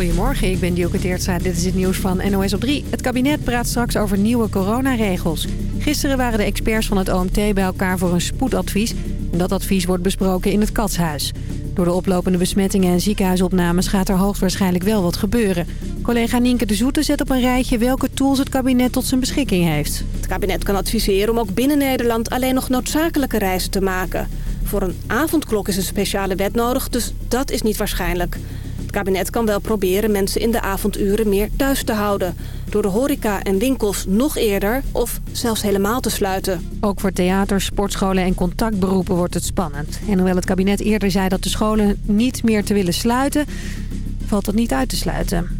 Goedemorgen, ik ben Dioke Teertstra. Dit is het nieuws van NOS op 3. Het kabinet praat straks over nieuwe coronaregels. Gisteren waren de experts van het OMT bij elkaar voor een spoedadvies. En dat advies wordt besproken in het Katshuis. Door de oplopende besmettingen en ziekenhuisopnames gaat er hoogstwaarschijnlijk wel wat gebeuren. Collega Nienke de Zoete zet op een rijtje welke tools het kabinet tot zijn beschikking heeft. Het kabinet kan adviseren om ook binnen Nederland alleen nog noodzakelijke reizen te maken. Voor een avondklok is een speciale wet nodig, dus dat is niet waarschijnlijk. Het kabinet kan wel proberen mensen in de avonduren meer thuis te houden. Door de horeca en winkels nog eerder of zelfs helemaal te sluiten. Ook voor theater, sportscholen en contactberoepen wordt het spannend. En hoewel het kabinet eerder zei dat de scholen niet meer te willen sluiten... valt dat niet uit te sluiten.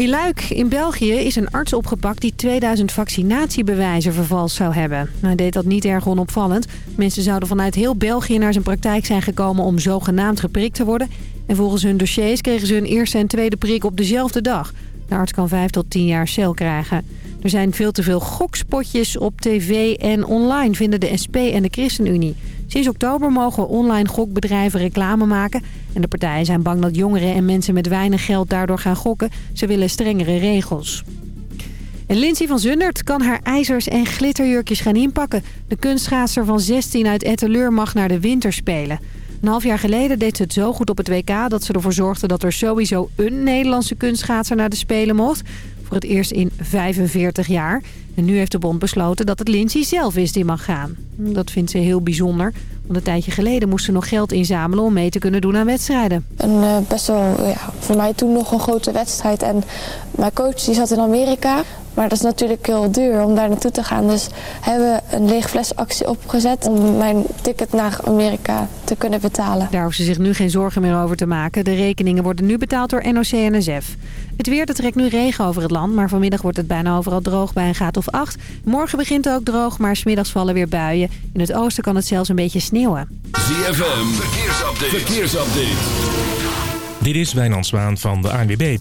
In Luik in België is een arts opgepakt die 2000 vaccinatiebewijzen vervalst zou hebben. Hij deed dat niet erg onopvallend. Mensen zouden vanuit heel België naar zijn praktijk zijn gekomen om zogenaamd geprikt te worden. En volgens hun dossiers kregen ze hun eerste en tweede prik op dezelfde dag. De arts kan 5 tot 10 jaar cel krijgen. Er zijn veel te veel gokspotjes op tv en online, vinden de SP en de ChristenUnie. Sinds oktober mogen online gokbedrijven reclame maken. En de partijen zijn bang dat jongeren en mensen met weinig geld daardoor gaan gokken. Ze willen strengere regels. En Lindsay van Zundert kan haar ijzers en glitterjurkjes gaan inpakken. De kunstschaatser van 16 uit Etteleur mag naar de winterspelen. Een half jaar geleden deed ze het zo goed op het WK... dat ze ervoor zorgde dat er sowieso een Nederlandse kunstschaatser naar de Spelen mocht. Voor het eerst in 45 jaar. En nu heeft de bond besloten dat het Lindsay zelf is die mag gaan. Dat vindt ze heel bijzonder. Want een tijdje geleden moest ze nog geld inzamelen om mee te kunnen doen aan wedstrijden. Een uh, best wel, ja, voor mij toen nog een grote wedstrijd. En mijn coach die zat in Amerika. Maar dat is natuurlijk heel duur om daar naartoe te gaan. Dus hebben we een leeg flesactie opgezet om mijn ticket naar Amerika te kunnen betalen. Daar hoeft ze zich nu geen zorgen meer over te maken. De rekeningen worden nu betaald door NOC-NSF. Het weer, er trekt nu regen over het land, maar vanmiddag wordt het bijna overal droog bij een graad of 8. Morgen begint het ook droog, maar smiddags vallen weer buien. In het oosten kan het zelfs een beetje sneeuwen. ZFM, verkeersupdate. verkeersupdate. Dit is Wijnand Zwaan van de ANWB.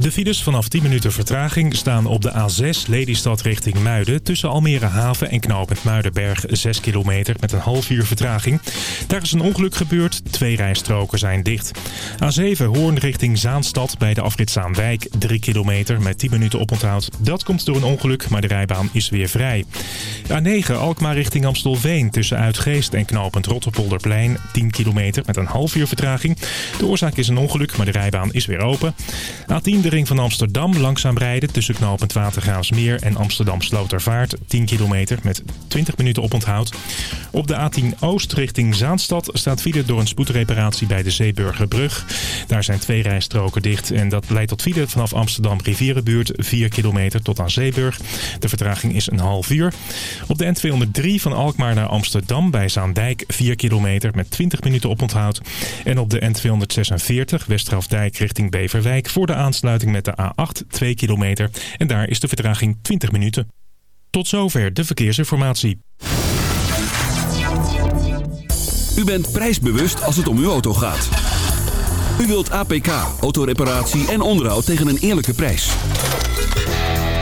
De files vanaf 10 minuten vertraging staan op de A6 Lelystad richting Muiden... tussen Almere Haven en knooppunt Muidenberg 6 kilometer met een half uur vertraging. Daar is een ongeluk gebeurd, twee rijstroken zijn dicht. A7 Hoorn richting Zaanstad bij de afrit Zaanwijk 3 kilometer met 10 minuten oponthoud. Dat komt door een ongeluk, maar de rijbaan is weer vrij. A9 Alkmaar richting Amstelveen tussen Uitgeest en knooppunt Rotterpolderplein 10 kilometer met een half uur vertraging. De oorzaak is een ongeluk, maar de rijbaan is weer open. A10 van Amsterdam langzaam rijden tussen knooppunt Watergraafsmeer en Amsterdam Slotervaart 10 kilometer met 20 minuten oponthoud. Op de A10 Oost richting Zaanstad staat file door een spoedreparatie bij de Zeeburgerbrug. Daar zijn twee rijstroken dicht en dat leidt tot file vanaf Amsterdam Rivierenbuurt 4 kilometer tot aan Zeeburg. De vertraging is een half uur. Op de N203 van Alkmaar naar Amsterdam bij Zaandijk 4 kilometer met 20 minuten oponthoud. En op de N246 Westgrafdijk richting Beverwijk voor de aansluiting met de A8 2 kilometer. En daar is de vertraging 20 minuten. Tot zover de verkeersinformatie. U bent prijsbewust als het om uw auto gaat. U wilt APK, autoreparatie en onderhoud tegen een eerlijke prijs.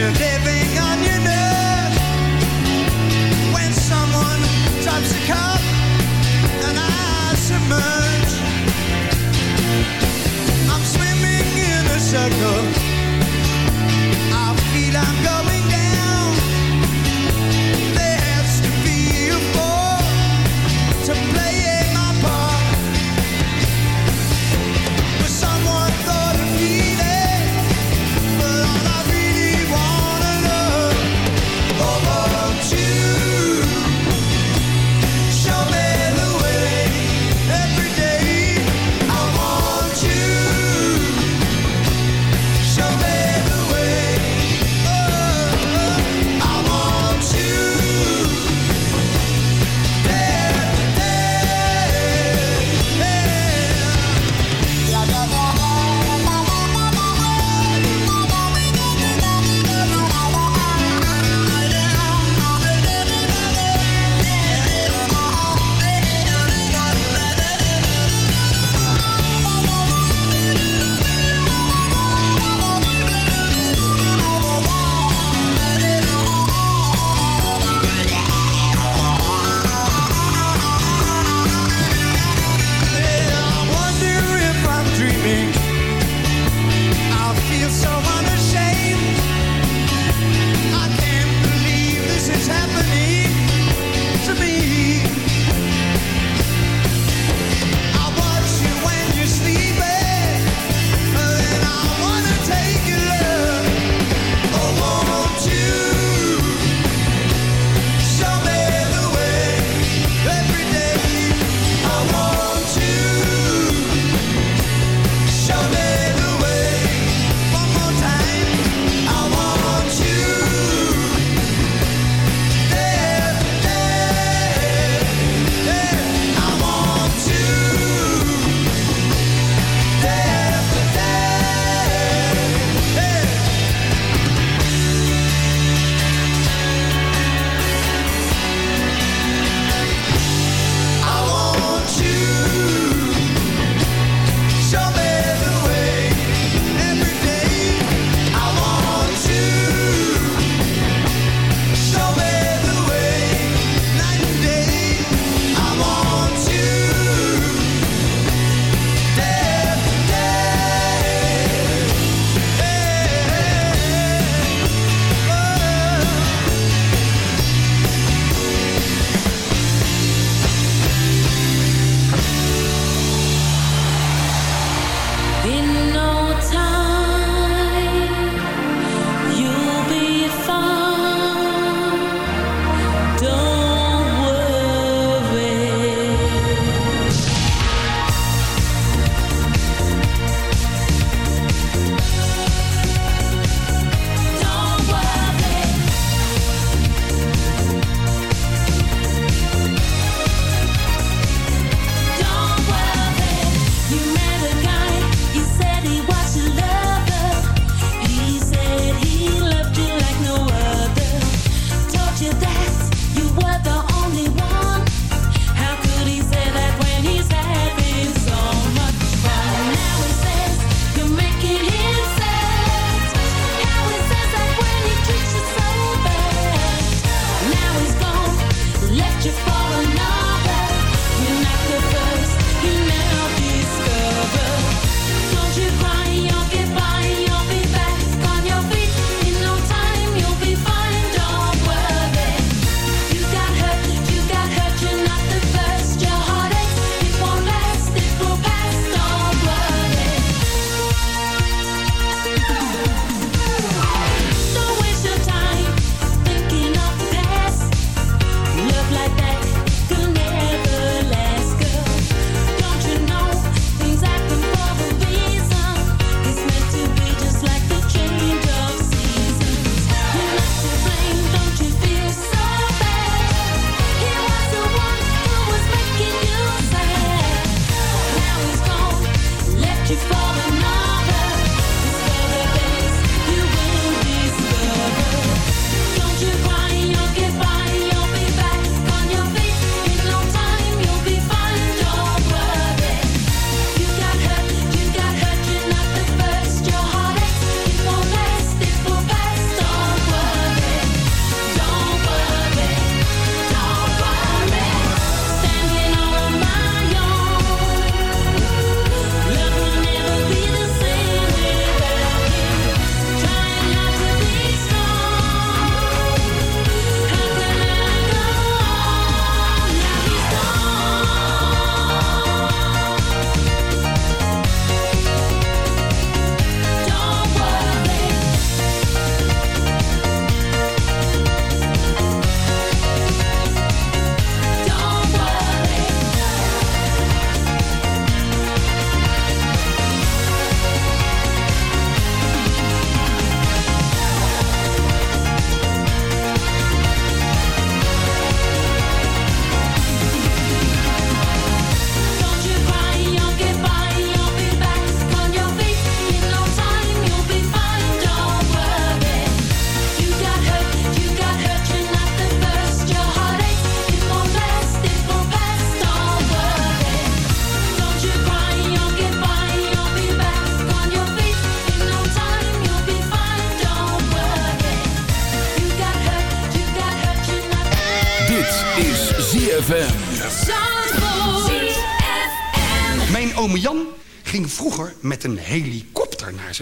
you're living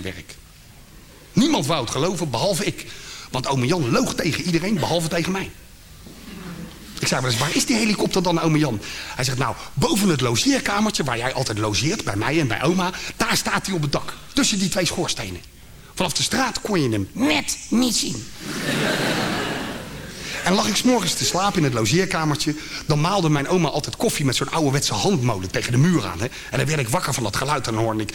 werk. Niemand wou het geloven, behalve ik. Want ome Jan loog tegen iedereen, behalve tegen mij. Ik zei eens, waar is die helikopter dan, ome Jan? Hij zegt, nou, boven het logeerkamertje waar jij altijd logeert, bij mij en bij oma, daar staat hij op het dak. Tussen die twee schoorstenen. Vanaf de straat kon je hem net niet zien. En lag ik s'morgens te slapen in het logeerkamertje... dan maalde mijn oma altijd koffie met zo'n ouderwetse handmolen tegen de muur aan. Hè? En dan werd ik wakker van dat geluid en dan hoorde ik...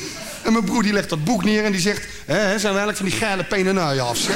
En mijn broer die legt dat boek neer en die zegt... Hé, zijn we eigenlijk van die geile penenuien af, zeg.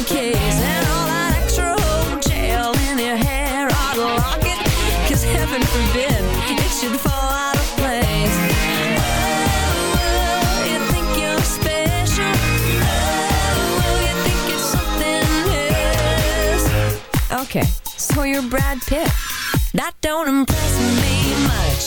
you're Brad Pitt. That don't impress me much.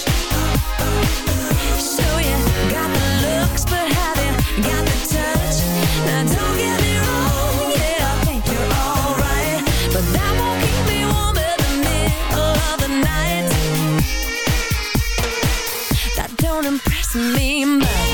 So you got the looks, but have you got the touch? Now don't get me wrong, yeah, I think you're alright, but that won't keep me warm in the middle of the night. That don't impress me much.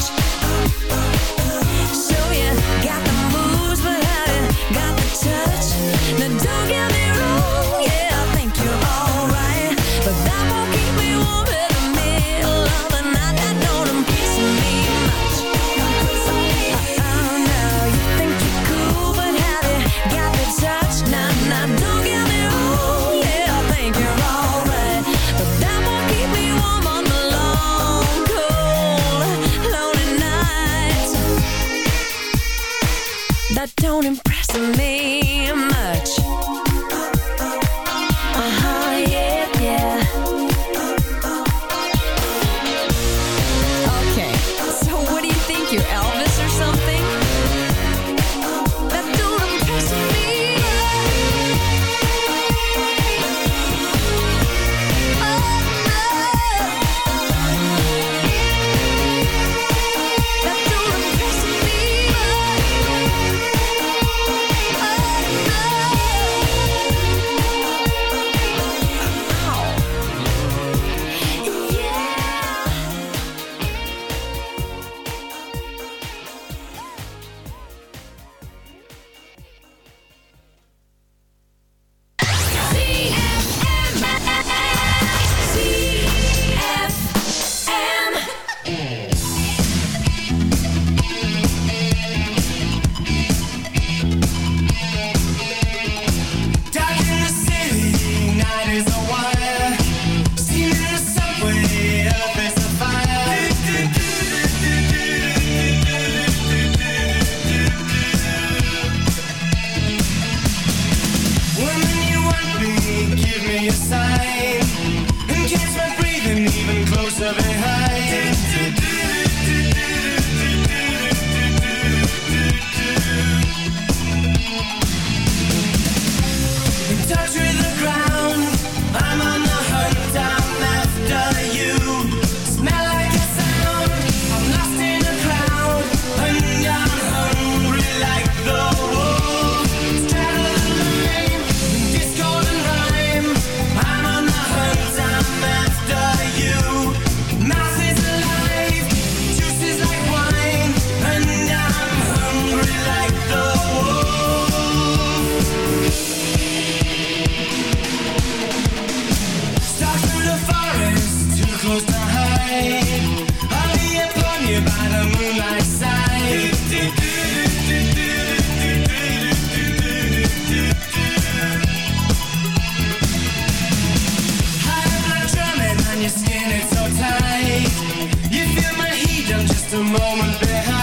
to me. Yeah.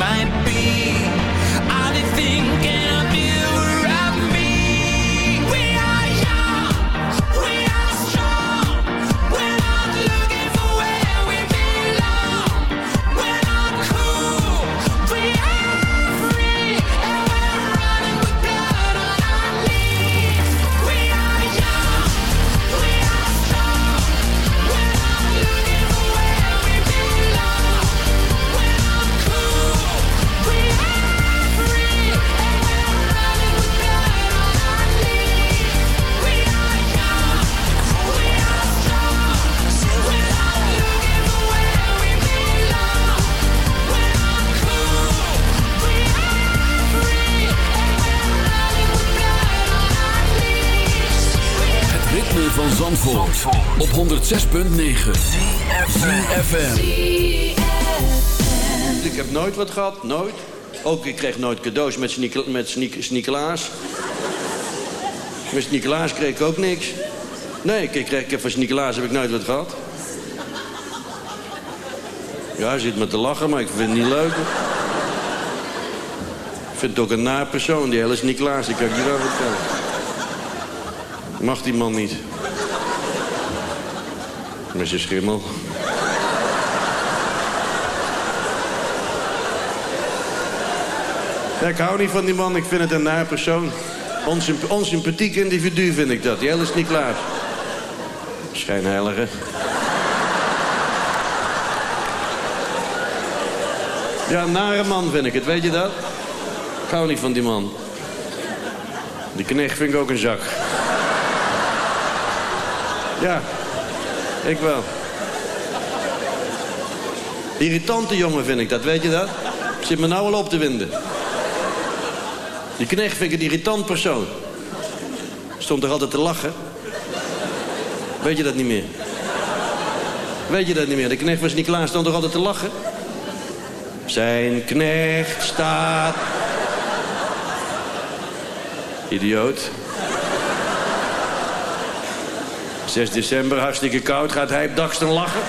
Might be? 106.9 FM. Ik heb nooit wat gehad, nooit. Ook ik kreeg nooit cadeaus met, Sneek- met Sneek- Sneekelaas kreeg ik ook niks. Nee, ik, kreeg, ik heb van Sneekelaas heb ik nooit wat gehad. Ja, hij zit me te lachen, maar ik vind het niet leuk. Ik vind het ook een naar persoon, die hele Sneekelaas. Die kan ik je wel vertellen. Mag die man niet. Met zijn schimmel. Ja, ik hou niet van die man. Ik vind het een naar persoon. Onsymp onsympathiek individu vind ik dat. Hele is niet klaar. Schijnheilige. Ja, een nare man vind ik het. Weet je dat? Ik hou niet van die man. Die knecht vind ik ook een zak. Ja, ik wel. Irritante jongen vind ik dat, weet je dat? Zit me nou al op te winden. Die knecht vind ik een irritant persoon. Stond er altijd te lachen. Weet je dat niet meer? Weet je dat niet meer? De knecht was niet klaar, stond er altijd te lachen. Zijn knecht staat... Idioot. 6 december, hartstikke koud. Gaat hij op dagsten lachen?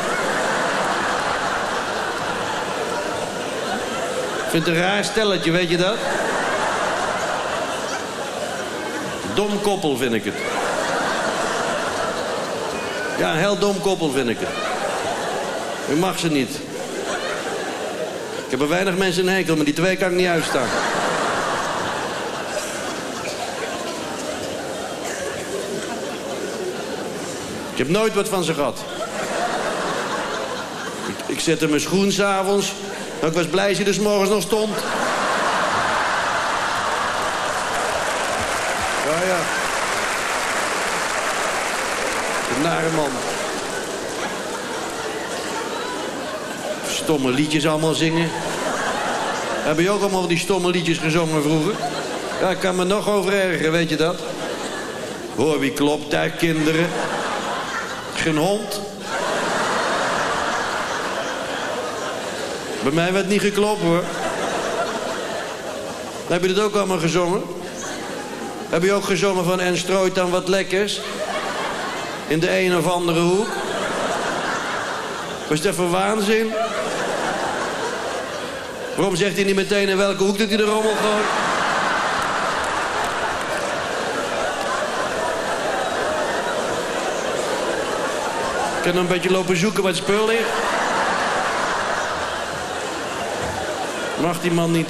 Vindt een raar stelletje, weet je dat? Dom koppel vind ik het. Ja, een heel dom koppel vind ik het. U mag ze niet. Ik heb er weinig mensen een hekel, maar die twee kan ik niet uitstaan. Heb nooit wat van ze gehad. Ik, ik zette mijn schoen s'avonds. Ik was blij als hij er 's morgens nog stond. Ja, ja. Een nare man. Stomme liedjes allemaal zingen. Heb je ook allemaal die stomme liedjes gezongen vroeger? Ja, ik kan me nog over ergeren, weet je dat? Hoor, wie klopt daar, kinderen? Geen hond. Bij mij werd niet geklopt, hoor. Heb je dat ook allemaal gezongen? Heb je ook gezongen van en strooit dan wat lekkers? In de een of andere hoek? Was dat voor waanzin? Waarom zegt hij niet meteen in welke hoek dat hij de rommel gooit? Kan een beetje lopen zoeken wat spul ligt. Mag die man niet.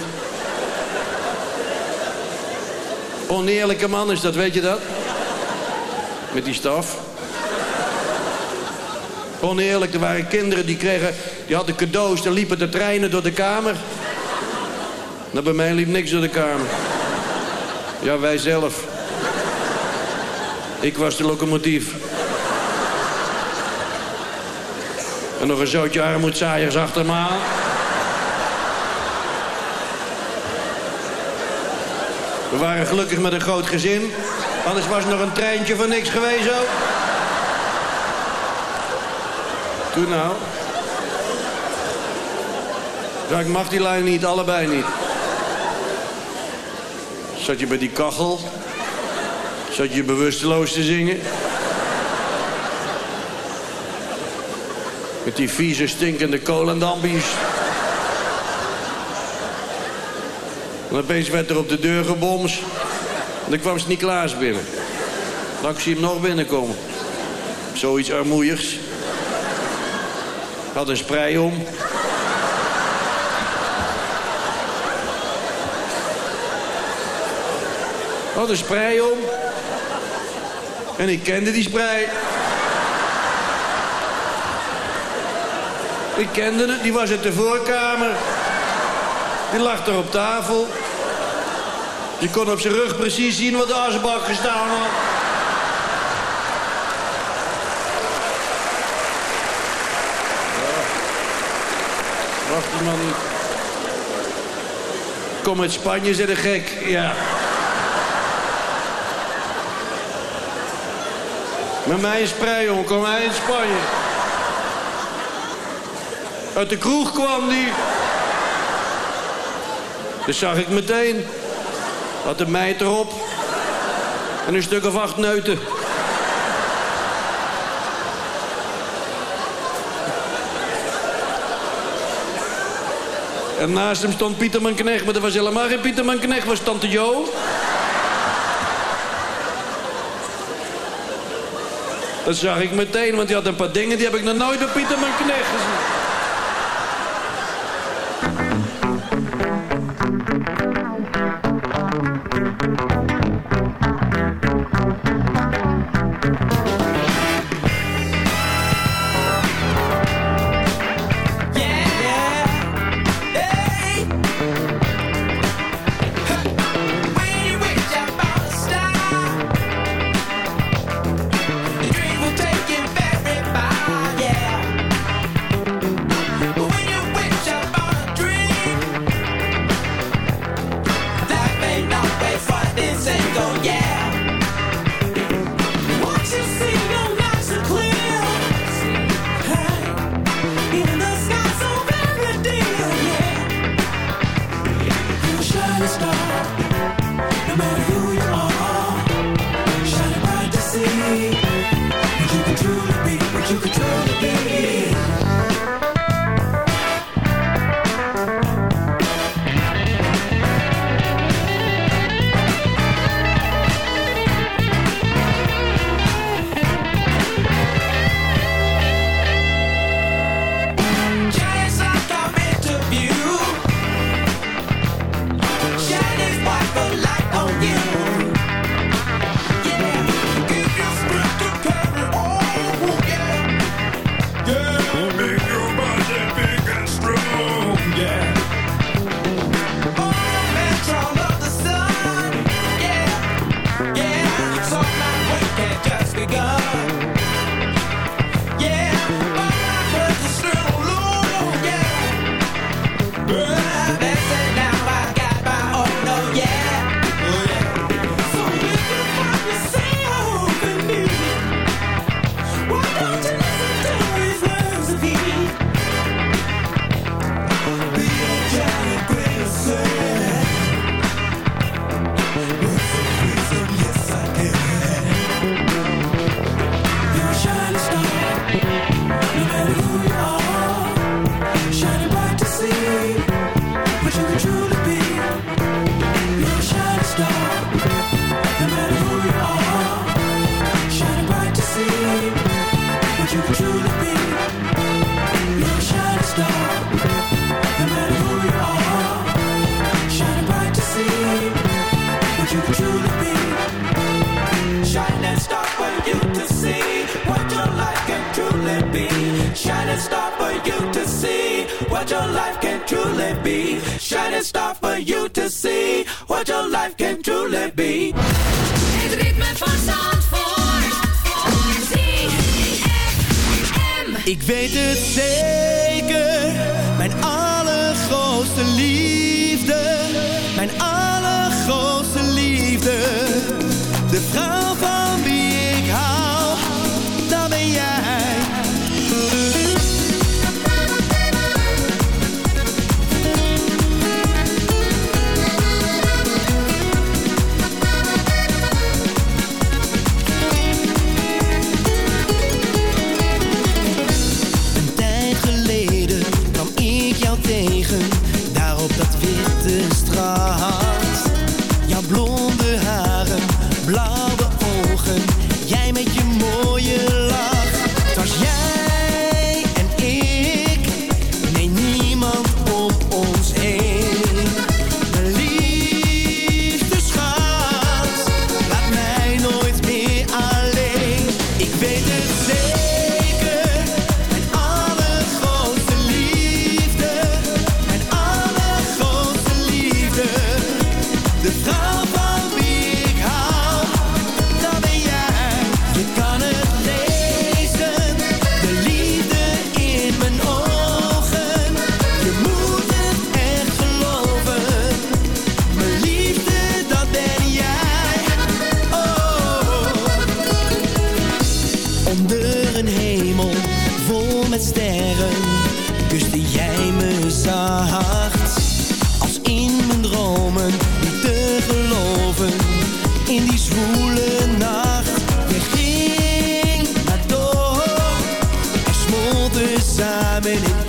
Oneerlijke man is dat, weet je dat? Met die staf. Oneerlijk, er waren kinderen die kregen... die hadden cadeaus, dan liepen de treinen door de kamer. Nou, bij mij liep niks door de kamer. Ja, wij zelf. Ik was de locomotief. En nog een zootje armoedzaaiers achter me aan. We waren gelukkig met een groot gezin. Anders was nog een treintje voor niks geweest ook. Toen nou. Ja, ik mag die lijn niet, allebei niet. Zat je bij die kachel? Zat je bewusteloos te zingen? Met die vieze, stinkende kolendambies. En opeens werd er op de deur gebomst. En dan kwam Sint-Niklaas binnen. Dan zie hem nog binnenkomen. Zoiets armoeigs. Had een sprei om. Had een sprei om. En ik kende die sprei. Ik kende het, die was uit de voorkamer. Die lag er op tafel. Je kon op zijn rug precies zien wat de asbak gestaan had. Wacht die man niet. Kom uit Spanje, zit een gek. Ja. Met mij een sprei, jongen. Kom hij in Spanje. Uit de kroeg kwam die. Dat zag ik meteen. Had een meid erop. En een stuk of acht neuten. En naast hem stond Pieterman Knecht, maar dat was helemaal geen Pieterman Knecht, was tante Jo. Dat zag ik meteen, want die had een paar dingen die heb ik nog nooit bij Pieterman Knecht gezien. Ik weet het zeker, mijn allergrootste liefde, mijn allergrootste liefde. De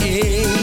Ei.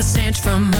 a cinch from